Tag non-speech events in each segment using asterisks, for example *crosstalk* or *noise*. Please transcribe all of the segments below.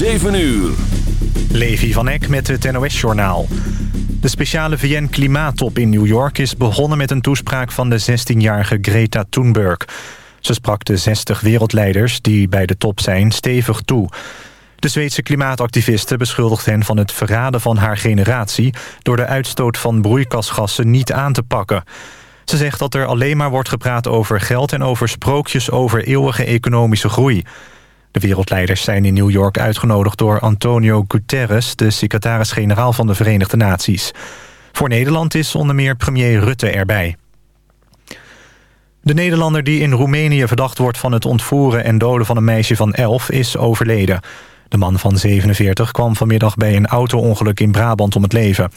7 uur. Levi van Eck met het NOS-journaal. De speciale VN-klimaattop in New York is begonnen met een toespraak van de 16-jarige Greta Thunberg. Ze sprak de 60 wereldleiders die bij de top zijn stevig toe. De Zweedse klimaatactiviste beschuldigt hen van het verraden van haar generatie... door de uitstoot van broeikasgassen niet aan te pakken. Ze zegt dat er alleen maar wordt gepraat over geld... en over sprookjes over eeuwige economische groei. De wereldleiders zijn in New York uitgenodigd door Antonio Guterres... de secretaris-generaal van de Verenigde Naties. Voor Nederland is onder meer premier Rutte erbij. De Nederlander die in Roemenië verdacht wordt van het ontvoeren en doden van een meisje van 11 is overleden. De man van 47 kwam vanmiddag bij een auto-ongeluk in Brabant om het leven.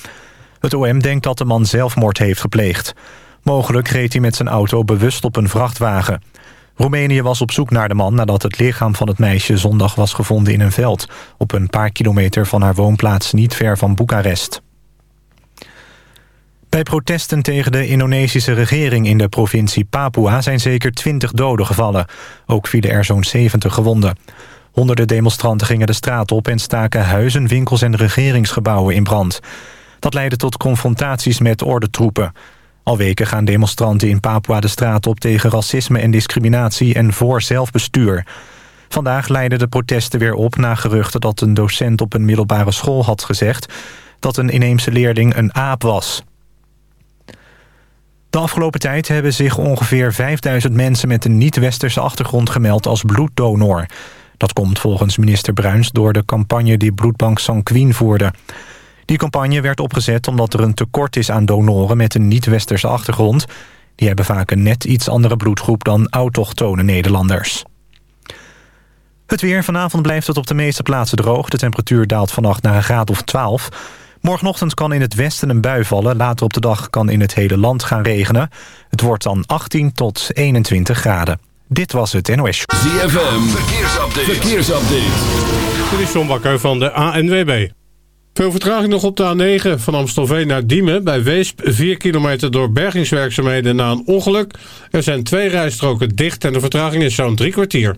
Het OM denkt dat de man zelfmoord heeft gepleegd. Mogelijk reed hij met zijn auto bewust op een vrachtwagen. Roemenië was op zoek naar de man nadat het lichaam van het meisje zondag was gevonden in een veld... op een paar kilometer van haar woonplaats niet ver van Boekarest. Bij protesten tegen de Indonesische regering in de provincie Papua... zijn zeker 20 doden gevallen. Ook vielen er zo'n 70 gewonden. Honderden demonstranten gingen de straat op... en staken huizen, winkels en regeringsgebouwen in brand. Dat leidde tot confrontaties met ordentroepen. Al weken gaan demonstranten in Papua de straat op... tegen racisme en discriminatie en voor zelfbestuur. Vandaag leidden de protesten weer op na geruchten... dat een docent op een middelbare school had gezegd... dat een inheemse leerling een aap was. De afgelopen tijd hebben zich ongeveer 5000 mensen... met een niet-westerse achtergrond gemeld als bloeddonor... Dat komt volgens minister Bruins door de campagne die bloedbank Sanquin voerde. Die campagne werd opgezet omdat er een tekort is aan donoren met een niet-westerse achtergrond. Die hebben vaak een net iets andere bloedgroep dan autochtone Nederlanders. Het weer. Vanavond blijft het op de meeste plaatsen droog. De temperatuur daalt vannacht naar een graad of 12. Morgenochtend kan in het westen een bui vallen. Later op de dag kan in het hele land gaan regenen. Het wordt dan 18 tot 21 graden. Dit was het NOS. ZFM, verkeersupdate. verkeersupdate. Dit is John Bakker van de ANWB. Veel vertraging nog op de A9 van Amstelveen naar Diemen. Bij Weesp 4 kilometer door bergingswerkzaamheden na een ongeluk. Er zijn twee rijstroken dicht en de vertraging is zo'n drie kwartier.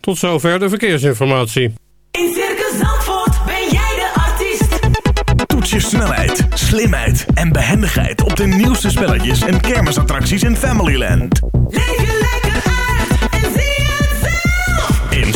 Tot zover de verkeersinformatie. In Circus Zandvoort ben jij de artiest. Toets je snelheid, slimheid en behendigheid op de nieuwste spelletjes en kermisattracties in Familyland. Leef je lekker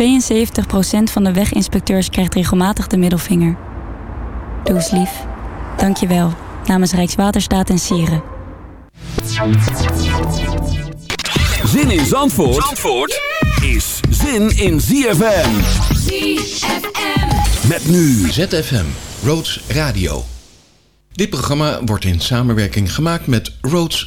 72% van de weginspecteurs krijgt regelmatig de middelvinger. Doe eens lief. Dank je wel. Namens Rijkswaterstaat en Sieren. Zin in Zandvoort, Zandvoort is zin in ZFM. ZFM. Met nu ZFM, Roads Radio. Dit programma wordt in samenwerking gemaakt met Roads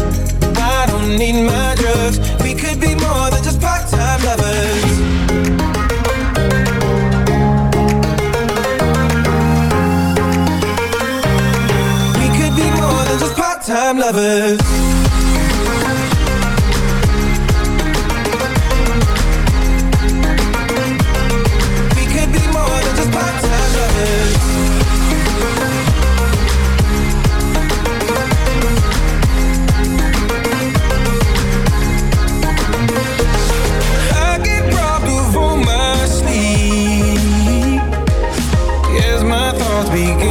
need my drugs. We could be more than just part-time lovers. We could be more than just part-time lovers. Begin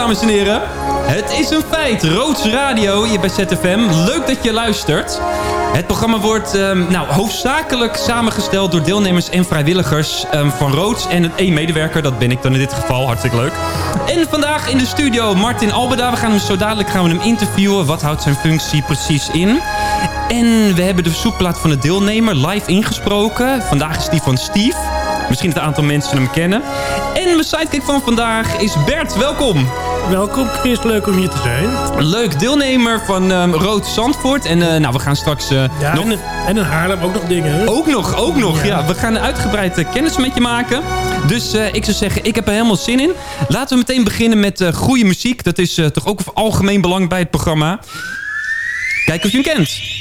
dames en heren. Het is een feit. Roods Radio hier bij ZFM. Leuk dat je luistert. Het programma wordt ehm, nou, hoofdzakelijk samengesteld door deelnemers en vrijwilligers ehm, van Roods. En een één medewerker, dat ben ik dan in dit geval. Hartstikke leuk. En vandaag in de studio Martin Albeda. We gaan hem zo dadelijk gaan we hem interviewen. Wat houdt zijn functie precies in? En we hebben de verzoekplaat van de deelnemer live ingesproken. Vandaag is die van Steve. Misschien het aantal mensen hem kennen. En mijn sidekick van vandaag is Bert. Welkom. Welkom Chris, leuk om hier te zijn. Leuk, deelnemer van ehm, Rood Zandvoort. En eh, nou, we gaan straks eh, Ja, nog... en, en in Haarlem ook nog dingen. hè? Ook nog, ook nog. Ja. we gaan uitgebreid eh, kennis met je maken. Dus ik zou zeggen, ik heb er helemaal zin in. Laten we meteen beginnen met goede muziek. Dat is toch ook van algemeen belang bij het programma. Kijk of je hem kent.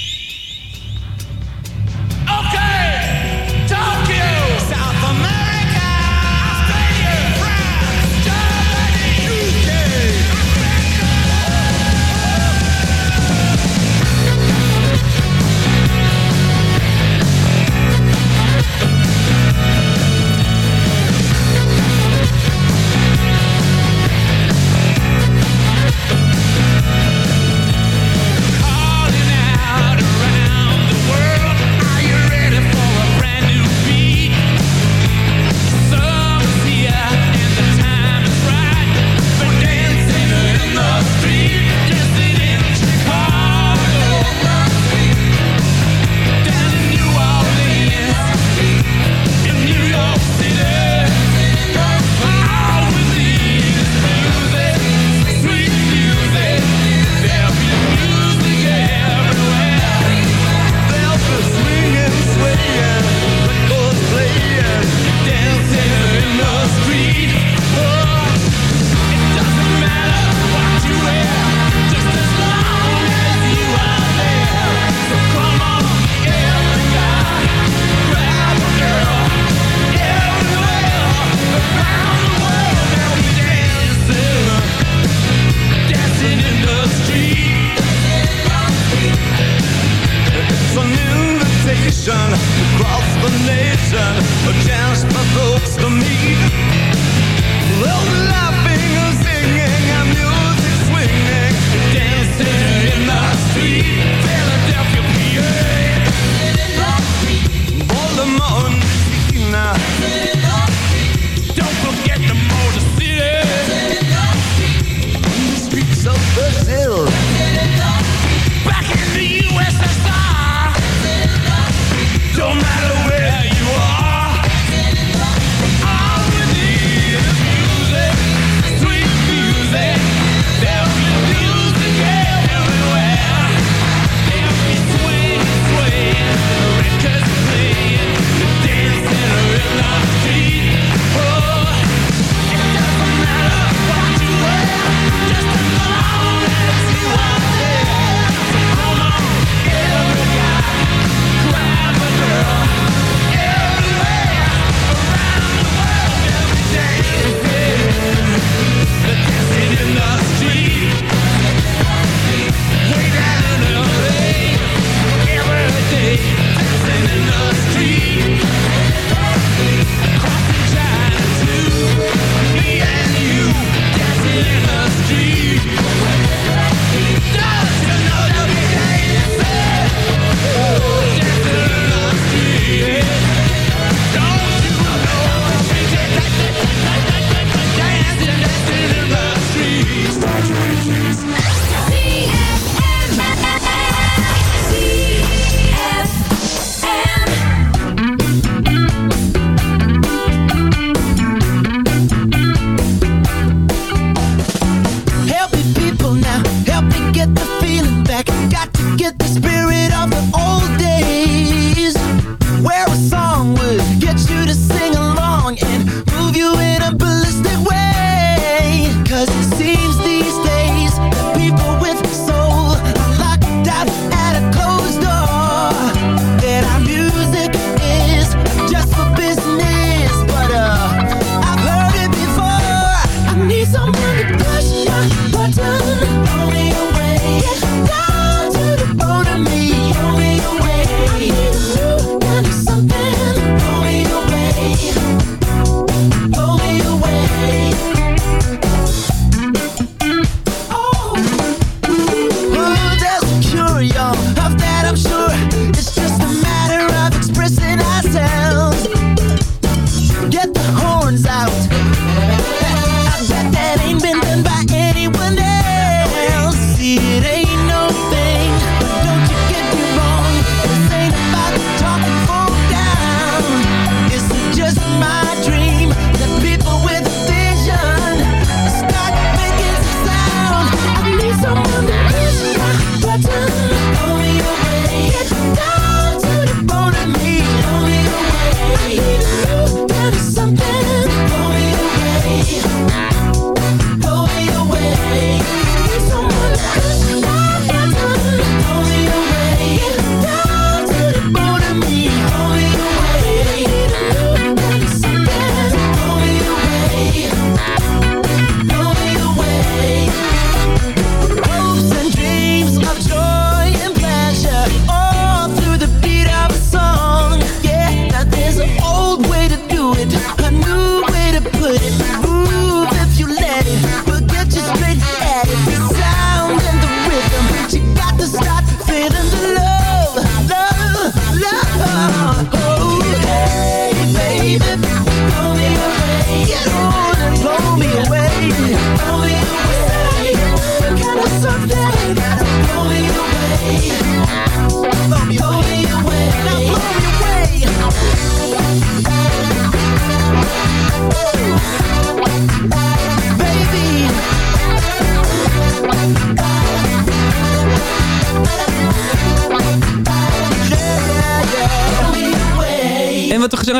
I'll be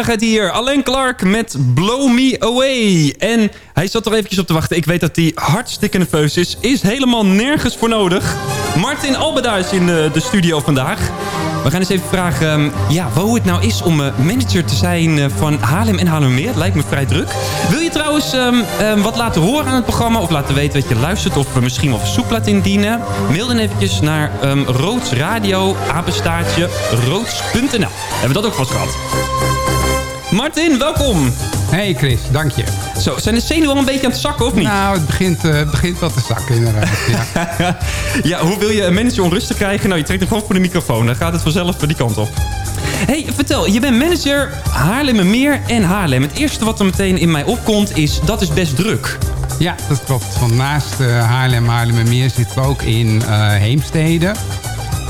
gezelligheid hier. Alain Clark met Blow Me Away. En hij zat er eventjes op te wachten. Ik weet dat hij hartstikke nerveus is. Is helemaal nergens voor nodig. Martin Albeda is in de, de studio vandaag. We gaan eens even vragen ehm, ja, hoe het nou is om eh, manager te zijn eh, van Haarlem en Haarlemmermeer. Het lijkt me vrij druk. Wil je trouwens ehm, ehm, wat laten horen aan het programma of laten weten dat je luistert of we misschien wel verzoek laten indienen? Mail dan eventjes naar roodsradio, apenstaartje, roods.nl. Hebben we dat ook vast gehad? Martin, welkom. Hey Chris, dank je. Zo, zijn de zenuwen al een beetje aan het zakken of niet? Nou, het begint, het begint wel te zakken inderdaad. Ja. *laughs* ja, hoe wil je een manager onrustig krijgen? Nou, je trekt hem gewoon voor de microfoon. Dan gaat het vanzelf die kant op. hey, vertel. Je bent manager Haarlemmermeer en Haarlem. Het eerste wat er meteen in mij opkomt is, dat is best druk. ja, dat klopt. Want naast uh, Haarlem, Haarlemmermeer zitten we ook in eh, Heemstede,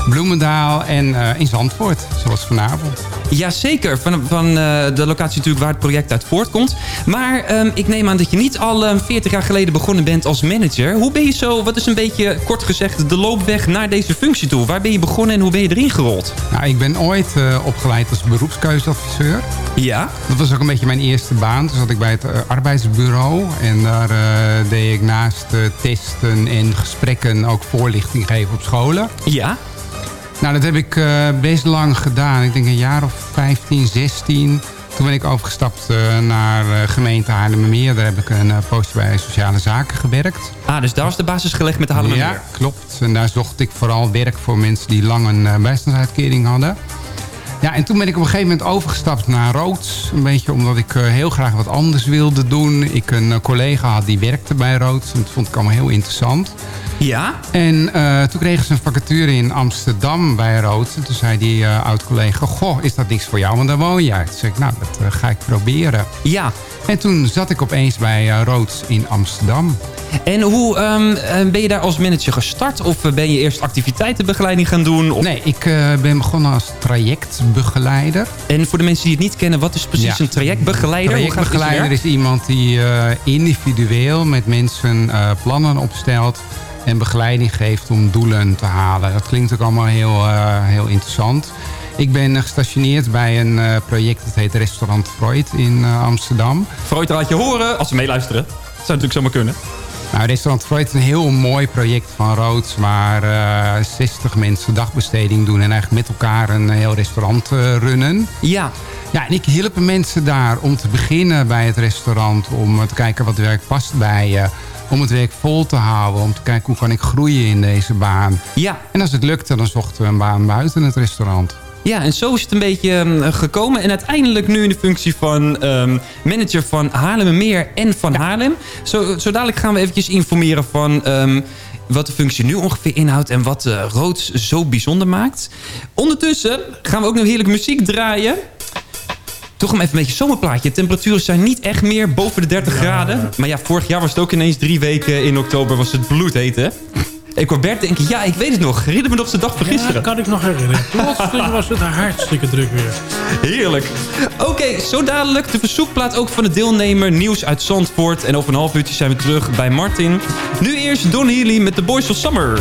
Bloemendaal en eh, in Zandvoort, zoals vanavond. Jazeker, van, van eh, de locatie natuurlijk waar het project uit voortkomt. Maar ehm, ik neem aan dat je niet al ehm, 40 jaar geleden begonnen bent als manager. Hoe ben je zo, wat is een beetje kort gezegd, de loopweg naar deze functie toe? Waar ben je begonnen en hoe ben je erin gerold? Nou, ik ben ooit eh, opgeleid als beroepskeuzeadviseur. Ja? Dat was ook een beetje mijn eerste baan. Toen zat ik bij het arbeidsbureau. En daar deed ik naast testen en gesprekken ook voorlichting geven op scholen. Ja? Nou, dat heb ik eh, best lang gedaan. Ik denk een jaar of 15, 16. Toen ben ik overgestapt eh, naar eh, gemeente Haarlemmermeer. Daar heb ik een uh, poosje bij sociale zaken gewerkt. Ah, dus daar was de basis gelegd met de Haarlemmermeer. Ja, klopt. En daar zocht ik vooral werk voor mensen die lang een uh, bijstandsuitkering hadden. Ja, en toen ben ik op een gegeven moment overgestapt naar Roods. Een beetje omdat ik uh, heel graag wat anders wilde doen. Ik een uh, collega had die werkte bij Roods. En dat vond ik allemaal heel interessant. Ja? En uh, toen kregen ze een vacature in Amsterdam bij Roods. En toen zei die oud-collega... Goh, is dat niks voor jou? Want daar woon jij. Toen zei ik, nou, dat ga ik proberen. Ja. En toen zat ik opeens bij Roods in Amsterdam. En hoe um, ben je daar als manager gestart? Of ben je eerst activiteitenbegeleiding gaan doen? Of... Nee, ik ben begonnen als trajectbegeleider. En voor de mensen die het niet kennen, wat is precies ja. een trajectbegeleider? Trajectbegeleider is iemand die individueel met mensen plannen opstelt en begeleiding geeft om doelen te halen. Dat klinkt ook allemaal heel, heel interessant. Ik ben gestationeerd bij een uh, project dat heet Restaurant Freud in uh, Amsterdam. Freud laat je horen, als ze meeluisteren. Dat zou natuurlijk zomaar kunnen. Nou, Restaurant Freud is een heel mooi project van Roods... waar uh, 60 mensen dagbesteding doen... en eigenlijk met elkaar een heel restaurant runnen. Ja. Ja, en ik hielp mensen daar om te beginnen bij het restaurant... om te kijken wat werk past bij je... om het werk vol te houden, om te kijken hoe kan ik groeien in deze baan. Ja. En als het lukte, dan zochten we een baan buiten het restaurant. Ja, en zo is het een beetje um, gekomen. En uiteindelijk nu in de functie van um, manager van Haarlemmermeer en van ja. Haarlem. Zo, zo dadelijk gaan we eventjes informeren van... Um, wat de functie nu ongeveer inhoudt en wat uh, Roods zo bijzonder maakt. Ondertussen gaan we ook nog heerlijke muziek draaien. Toch even een beetje zomerplaatje. De temperaturen zijn niet echt meer boven de 30 ja. graden. Maar ja, vorig jaar was het ook ineens drie weken in oktober was het bloedheet, hè? Ik hoor Bert denken, ja, ik weet het nog. Herinner me nog zijn dag van gisteren. Ja, kan ik nog herinneren. Plotseling was het hartstikke druk weer. Heerlijk. Oké, okay, zo dadelijk de verzoekplaat ook van de deelnemer Nieuws uit Zandvoort. En over een half uurtje zijn we terug bij Martin. Nu eerst Don Healy met The Boys of Summer.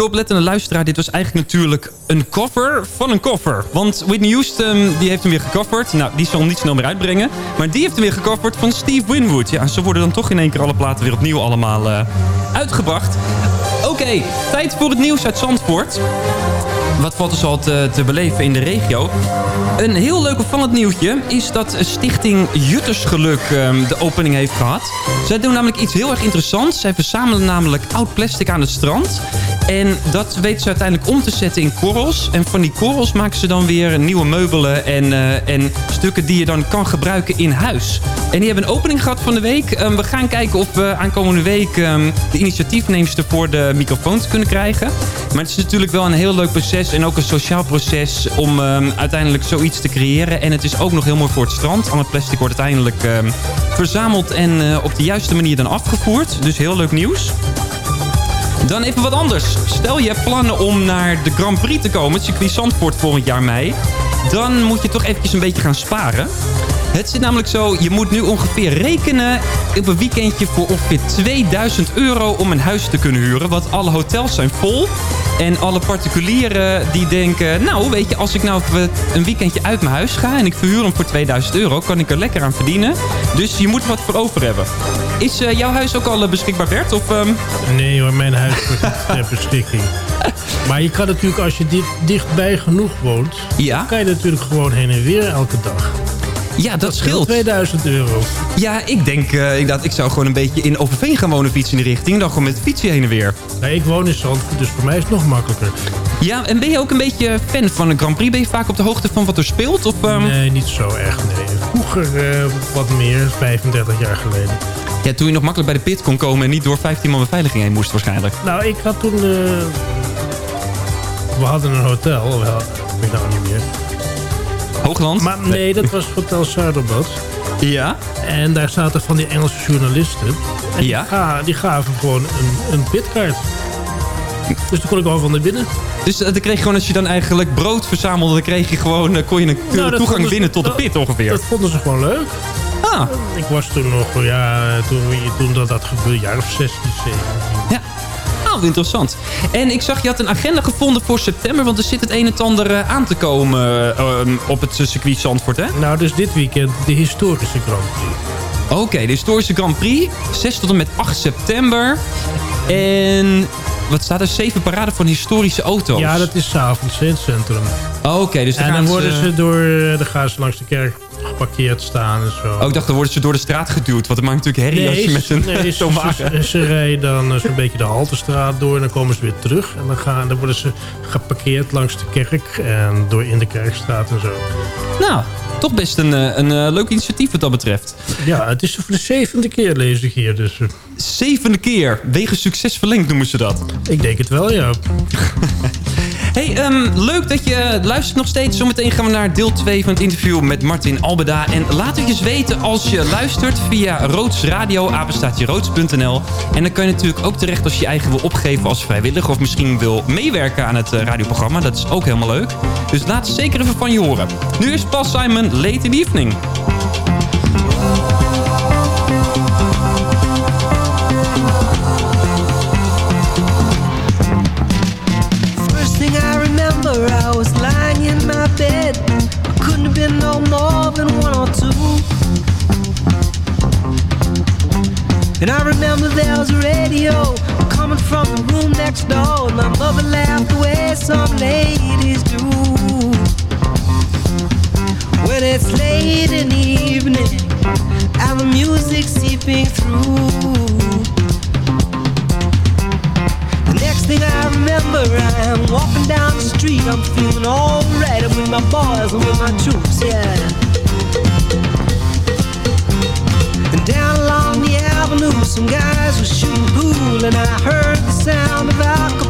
De oplettende luisteraar, dit was eigenlijk natuurlijk een cover van een cover. Want Whitney Houston, die heeft hem weer gecoverd. Nou, die zal hem niet snel meer uitbrengen. Maar die heeft hem weer gecoverd van Steve Winwood. Ja, ze worden dan toch in één keer alle platen weer opnieuw allemaal eh, uitgebracht. Oké, tijd voor het nieuws uit Zandvoort. Wat valt dus al te, te beleven in de regio? Een heel leuk opvallend nieuwtje is dat Stichting Juttersgeluk ehm, de opening heeft gehad. Zij doen namelijk iets heel erg interessants. Zij verzamelen namelijk oud plastic aan het strand. En dat weten ze uiteindelijk om te zetten in korrels. En van die korrels maken ze dan weer nieuwe meubelen en, eh, en stukken die je dan kan gebruiken in huis. En die hebben een opening gehad van de week. Ehm, we gaan kijken of we aankomende week ehm, de initiatiefneemster voor de microfoons kunnen krijgen. Maar het is natuurlijk wel een heel leuk proces en ook een sociaal proces om ehm, uiteindelijk zoiets te creëren. En het is ook nog heel mooi voor het strand. Al het plastic wordt uiteindelijk ehm, verzameld en eh, op de juiste manier dan afgevoerd. Dus heel leuk nieuws. Dan even wat anders. Stel je hebt plannen om naar de Grand Prix te komen, het circuit Zandvoort volgend jaar mei. Dan moet je toch eventjes een beetje gaan sparen. Het zit namelijk zo, je moet nu ongeveer rekenen op een weekendje voor ongeveer 2000 euro om een huis te kunnen huren. Want alle hotels zijn vol. En alle particulieren die denken, nou weet je, als ik nou een weekendje uit mijn huis ga en ik verhuur hem voor 2000 euro, kan ik er lekker aan verdienen. Dus je moet er wat voor over hebben. Is eh, jouw huis ook al eh, beschikbaar, Bert? Of, ehm, Nee hoor, mijn huis wordt niet *laughs* ter beschikking. Maar je kan natuurlijk, als je dichtbij genoeg woont... Ja? kan je natuurlijk gewoon heen en weer elke dag. Ja, dat, scheelt scheelt. 2000 euro. Ja, ik denk eh, inderdaad, ik zou gewoon een beetje in Overveen gaan wonen fietsen in de richting. Dan gewoon met fietsje heen en weer. Nee, ik woon in Zandvoort, dus voor mij is het nog makkelijker. Ja, en ben je ook een beetje fan van een Grand Prix? Ben je vaak op de hoogte van wat er speelt? Of, ehm, Nee, niet zo erg, nee. Vroeger eh, wat meer, 35 jaar geleden. Ja, toen je nog makkelijk bij de pit kon komen en niet door 15 man beveiliging heen moest waarschijnlijk. Nou, ik had toen... eh, we hadden een hotel, wel, ik weet nou niet meer. Hoogland? Maar nee, dat was Hotel Zuiderbad. Ja? En daar zaten van die Engelse journalisten. En Ja? die, ga- die gaven gewoon een, een pitkaart. Dus toen kon ik gewoon van naar binnen. Dus eh, dan kreeg je gewoon, als je dan eigenlijk brood verzamelde, dan kreeg je gewoon, eh, kon je een Nou, toegang ze- binnen tot de pit ongeveer. Dat vonden ze gewoon leuk. Ah. Ik was toen nog, ja, toen, toen dat, dat gebeurde, jaar of 16, 17. Ja. Oh, interessant. En ik zag, je had een agenda gevonden voor september, want er zit het een en ander eh, aan te komen eh, ehm, op het eh, circuit Zandvoort, hè? Nou, dus dit weekend de historische Grand Prix. Oké, de historische Grand Prix. 6 tot en met 8 september. En wat staat er? Zeven paraden van historische auto's. Ja, dat is s'avonds in het centrum. Oké, dus dan en dan worden ze door, dan gaan ze langs de kerk geparkeerd staan en zo. Oh, ik dacht, dan worden ze door de straat geduwd. Want dat maakt natuurlijk herrie als je met een nee, *laughs* ze, ze, rijden dan eh, zo'n beetje de Haltestraat door en dan komen ze weer terug. En dan, gaan, dan worden ze geparkeerd langs de kerk en door in de kerkstraat en zo. Nou, toch best een, eh, een eh, leuk initiatief wat dat betreft. Ja, het is voor de zevende keer lees ik hier. Dus, Zevende keer. Wegen succes verlengd noemen ze dat. ik denk het wel, ja. *laughs* Hey, ehm, leuk dat je luistert nog steeds. Zometeen gaan we naar deel 2 van het interview met Martin Albeda. En laat het eens weten als je luistert via Roods Radio. En dan kan je natuurlijk ook terecht als je je eigen wil opgeven als vrijwilliger... of misschien wil meewerken aan het eh, radioprogramma. Dat is ook helemaal leuk. Dus laat zeker even van je horen. Nu is Paul Simon, Late in the Evening. And I remember there was a radio coming from the room next door. And my mother laughed the way some ladies do. When it's late in the evening and the music seeping through. The next thing I remember, I'm walking down the street. I'm feeling alright. I'm with my boys and with my troops, yeah. And down along avenue, some guys were shooting pool, and I heard the sound of a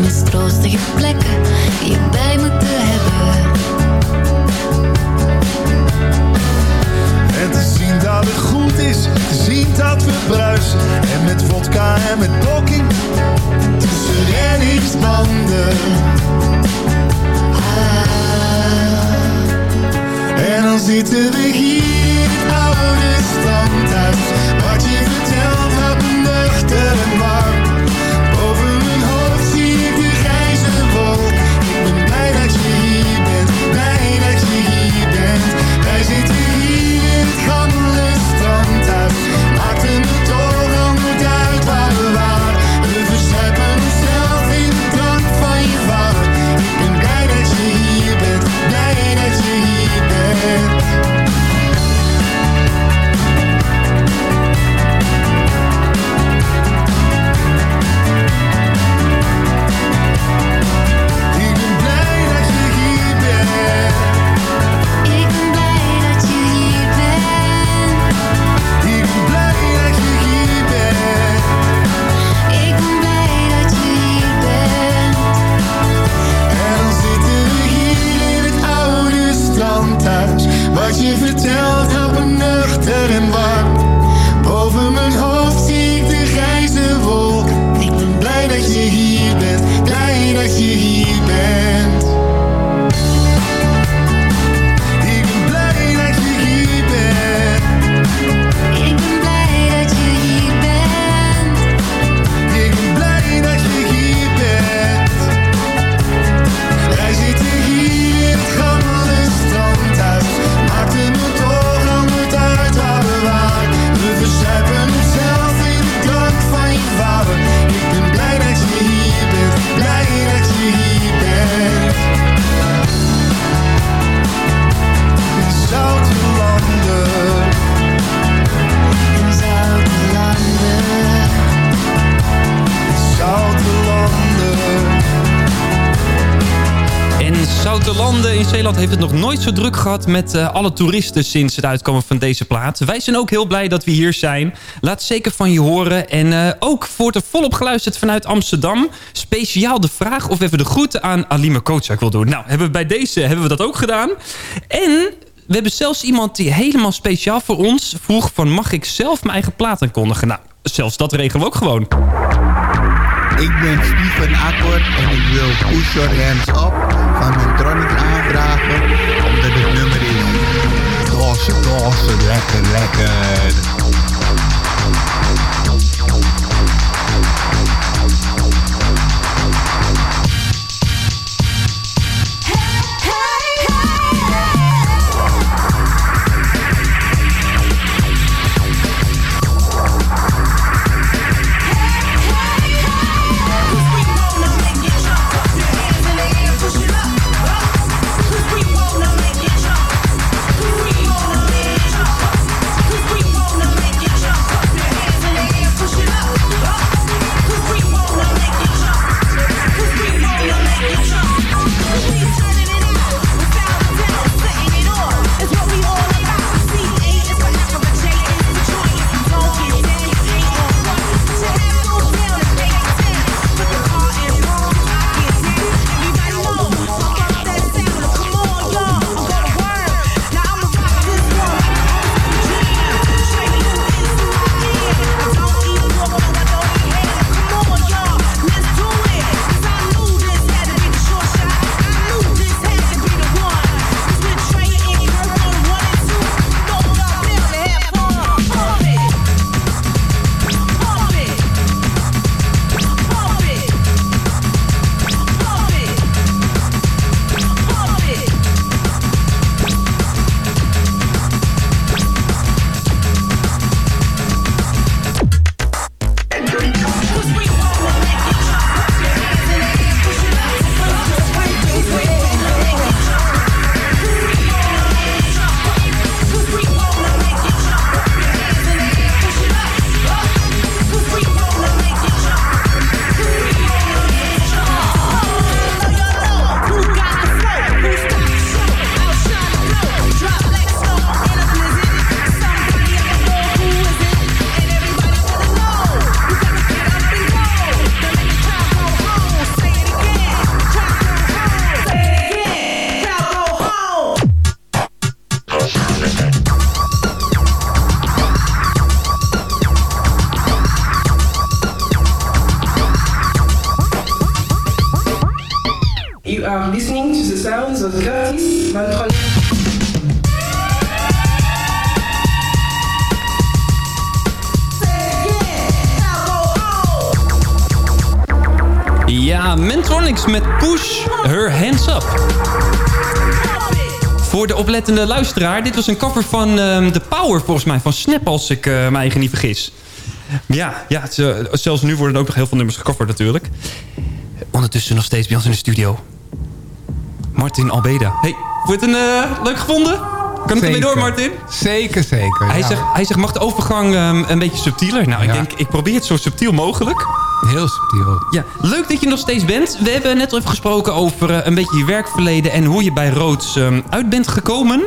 mistroostige plekken die je bij me te hebben. En te zien dat het goed is, te zien dat we bruisen. En met vodka en met blokking, tussen iets Ah. En dan zitten we hier In Zeeland heeft het nog nooit zo druk gehad met eh, alle toeristen sinds het uitkomen van deze plaat. Wij zijn ook heel blij dat we hier zijn. Laat zeker van je horen. En eh, ook wordt er volop geluisterd vanuit Amsterdam. Speciaal de vraag of even de groeten aan Alima Kootsak wil doen. Nou, hebben we bij deze hebben we dat ook gedaan. En we hebben zelfs iemand die helemaal speciaal voor ons vroeg van mag ik zelf mijn eigen plaat aankondigen? Nou, zelfs dat regelen we ook gewoon. Ik ben Steven Akkord en ik wil Push Your Hands Up van Mentronics aanvragen. Omdat het nummer is tossen, tossen, lekker, lekker. Oplettende luisteraar, dit was een cover van ehm, The Power volgens mij, van Snap als ik uh, me eigen niet vergis. Ja, ja het, uh, zelfs nu worden er ook nog heel veel nummers gecoverd natuurlijk. Ondertussen nog steeds bij ons in de studio. Martin Albeda. Hey, je het een, uh, leuk gevonden? Kan ik ermee door, Martin? Zeker, zeker. Hij, ja. zegt, hij zegt, mag de overgang um, een beetje subtieler? Nou, ik denk, ik probeer het zo subtiel mogelijk. Heel subtiel. Ja, leuk dat je nog steeds bent. We hebben net al even gesproken over eh, een beetje je werkverleden... en hoe je bij Roods ehm, uit bent gekomen.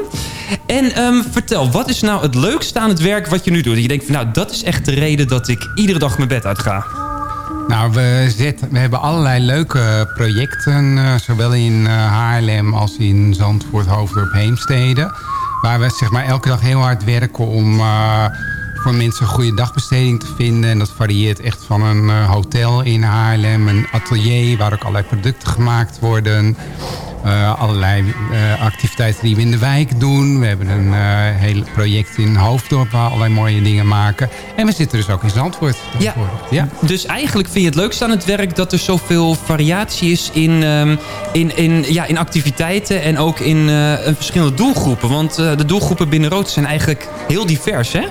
En ehm, vertel, wat is nou het leukste aan het werk wat je nu doet? Dat je denkt, van, nou, dat is echt de reden dat ik iedere dag mijn bed uitga. Nou, we, zetten, we hebben allerlei leuke projecten, eh, zowel in eh, Haarlem als in Zandvoort, Hoofddorp, Heemstede. Waar we zeg maar, elke dag heel hard werken om voor mensen een goede dagbesteding te vinden. En dat varieert echt van een eh, hotel in Haarlem, een atelier waar ook allerlei producten gemaakt worden. Eh, allerlei eh, activiteiten die we in de wijk doen. We hebben een eh heel project in Hoofddorp waar we allerlei mooie dingen maken. En we zitten dus ook in Zandvoort. Ja. ja. Dus eigenlijk vind je het leukste aan het werk... dat er zoveel variatie is in, ehm, in, in, ja, in activiteiten... en ook in verschillende doelgroepen. Want de doelgroepen binnen Rood zijn eigenlijk heel divers, hè?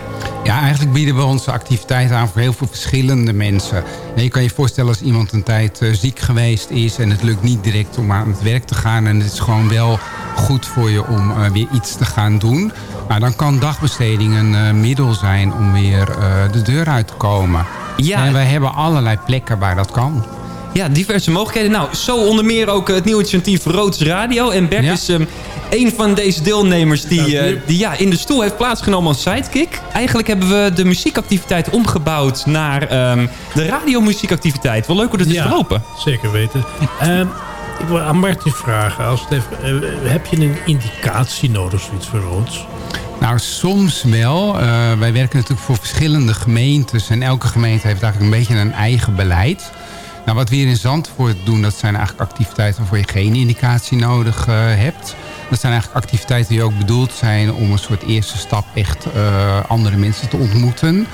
Ja, eigenlijk bieden we onze activiteiten aan voor heel veel verschillende mensen. En je kan je voorstellen als iemand een tijd eh, ziek geweest is... en het lukt niet direct om aan het werk te gaan... en het is gewoon wel goed voor je om eh, weer iets te gaan doen... Nou, dan kan dagbesteding een eh, middel zijn om weer de deur uit te komen. Ja. En wij hebben allerlei plekken waar dat kan. Ja, diverse mogelijkheden. Nou, zo onder meer ook het nieuwe initiatief Roods Radio. En Bert is um, een van deze deelnemers die, uh, die ja, in de stoel heeft plaatsgenomen als sidekick. Eigenlijk hebben we de muziekactiviteit omgebouwd naar um, de radiomuziekactiviteit. Wel leuk hoe dat is ja, gelopen. zeker weten. Um, ik wil aan Martin vragen. Als het even, uh, heb je een indicatie nodig, zoiets voor ons? Nou, soms wel. Uh, wij werken natuurlijk voor verschillende gemeentes. En elke gemeente heeft eigenlijk een beetje een eigen beleid. Nou, wat we hier in Zandvoort doen, dat zijn eigenlijk activiteiten waarvoor je geen indicatie nodig uh, hebt. Dat zijn eigenlijk activiteiten die ook bedoeld zijn om een soort eerste stap echt uh, andere mensen te ontmoeten.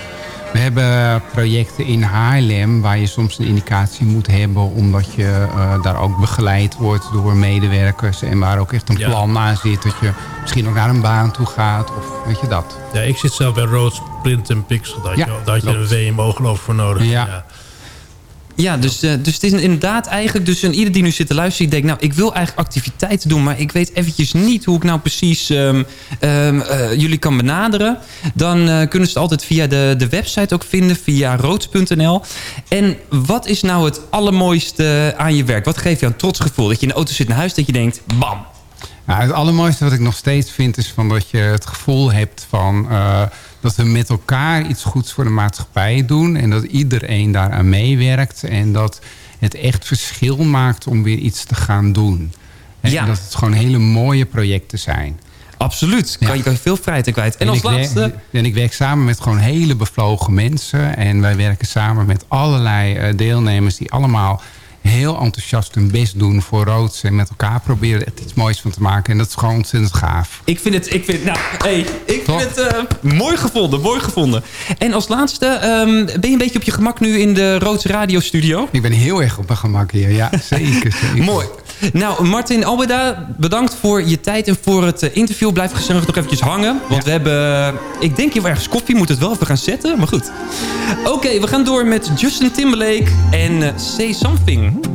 We hebben projecten in Haarlem waar je soms een indicatie moet hebben... omdat je uh, daar ook begeleid wordt door medewerkers... en waar ook echt een ja. plan aan zit dat je misschien ook naar een baan toe gaat of weet je dat. Ja, ik zit zelf bij Roods Print en Pixel. Daar ja, had je, je een WMO geloof voor nodig. Ja. ja. Ja, dus, uh, dus het is inderdaad eigenlijk... Dus ieder die nu zit te luisteren, die denkt... nou, ik wil eigenlijk activiteiten doen... maar ik weet eventjes niet hoe ik nou precies um, um, uh, jullie kan benaderen. Dan uh, kunnen ze het altijd via de, de website ook vinden... via roods.nl. En wat is nou het allermooiste aan je werk? Wat geeft je een trots gevoel? Dat je in de auto zit naar huis, dat je denkt... bam, nou, het allermooiste wat ik nog steeds vind... is van dat je het gevoel hebt van... dat we met elkaar iets goeds voor de maatschappij doen... en dat iedereen daaraan meewerkt... en dat het echt verschil maakt om weer iets te gaan doen. En ja. dat het gewoon hele mooie projecten zijn. Absoluut. Ja. Kan, je kan veel vrijheid kwijt. En, en als laatste... Werk, en ik werk samen met gewoon hele bevlogen mensen. En wij werken samen met allerlei uh, deelnemers... die allemaal heel enthousiast hun best doen voor Roods. En met elkaar proberen er iets moois van te maken. En dat is gewoon ontzettend gaaf. Ik vind het, ik vind, nou, hey, ik vind het uh, mooi gevonden, mooi gevonden. En als laatste, um, ben je een beetje op je gemak nu in de Roods radiostudio? Ik ben heel erg op mijn gemak hier, ja, zeker. *laughs* zeker. mooi. Nou, Martin Albeda, bedankt voor je tijd en voor het interview. Blijf gezellig nog eventjes hangen. Want ja. we hebben, ik denk heel ergens koffie, moet het wel even gaan zetten. Maar goed. Oké, okay, we gaan door met Justin Timberlake en uh, Say Something.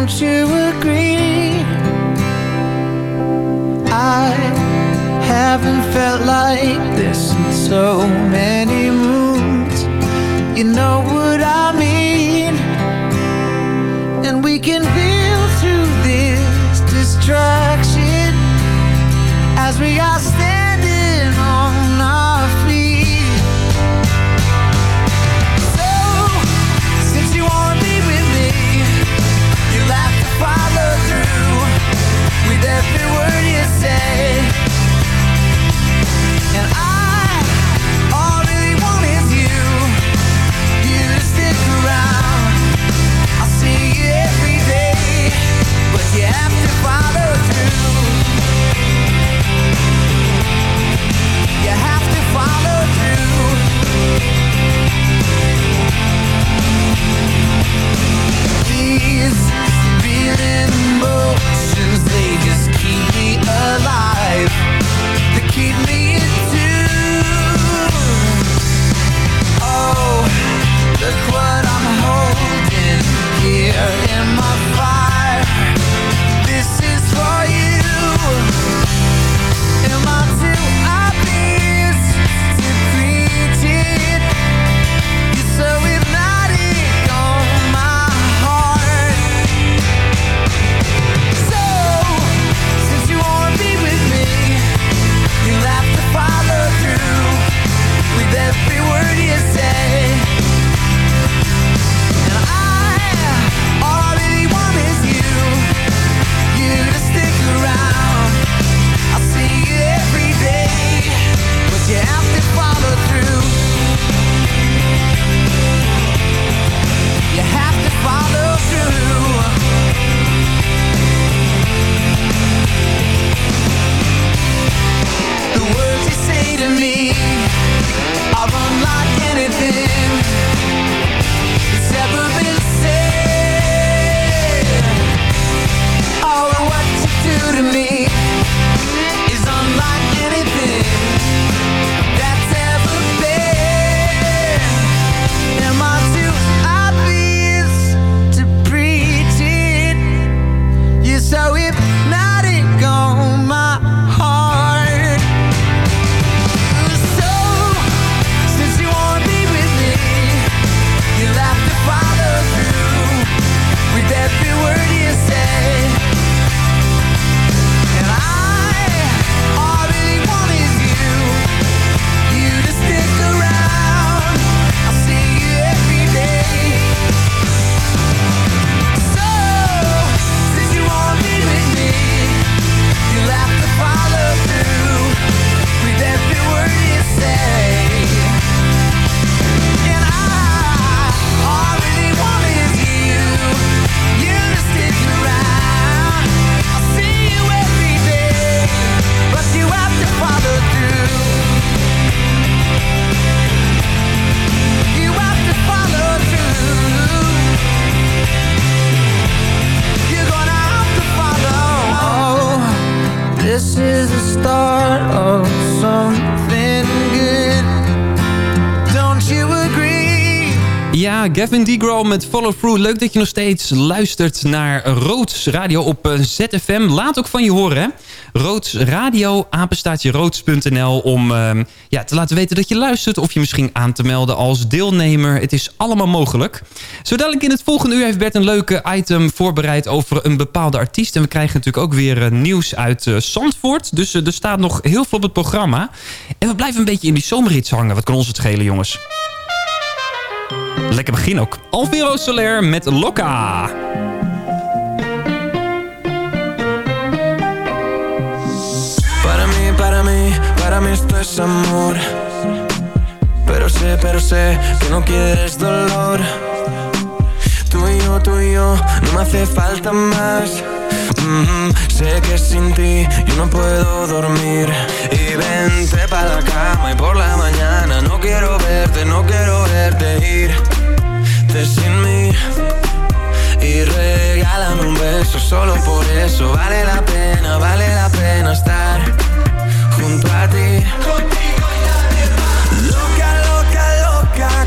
Don't you agree? I haven't felt like this in so many moons. You know what I mean? And we can build through this distraction as we are standing Gavin DeGraw met Follow Through. Leuk dat je nog steeds luistert naar Roods Radio op eh, ZFM. Laat ook van je horen, hè. Roods Radio, apenstaatje roods.nl... om ehm, ja, te laten weten dat je luistert... of je misschien aan te melden als deelnemer. Het is allemaal mogelijk. Zo dadelijk in het volgende uur heeft Bert een leuke item voorbereid... over een bepaalde artiest. En we krijgen natuurlijk ook weer eh, nieuws uit eh, Zandvoort. Dus er staat nog heel veel op het programma. En we blijven een beetje in die zomerhits hangen. Wat kan ons het schelen, jongens? Lekker begin ook. Alvaro Soler met Loca. Para mí, para mí, para mí esto es amor. Pero sé, pero sé que no quieres dolor. Tú y yo, tú y yo, no me hace falta más. Sé que sin ti yo no puedo dormir. Y vente para la cama y por la mañana no quiero verte, no quiero verte irte sin mí. Y regálame un beso, solo por eso vale la pena, vale la pena estar junto a ti. Loca, loca, loca,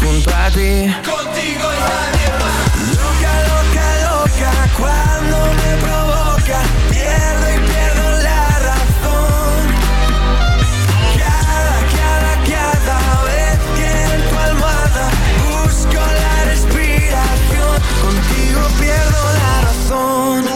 junto a ti. Contigo nadie más. Loca, loca, loca, cuando me provoca, pierdo y pierdo la razón. Cada, cada, cada vez que en tu busco la respiración, contigo pierdo la razón.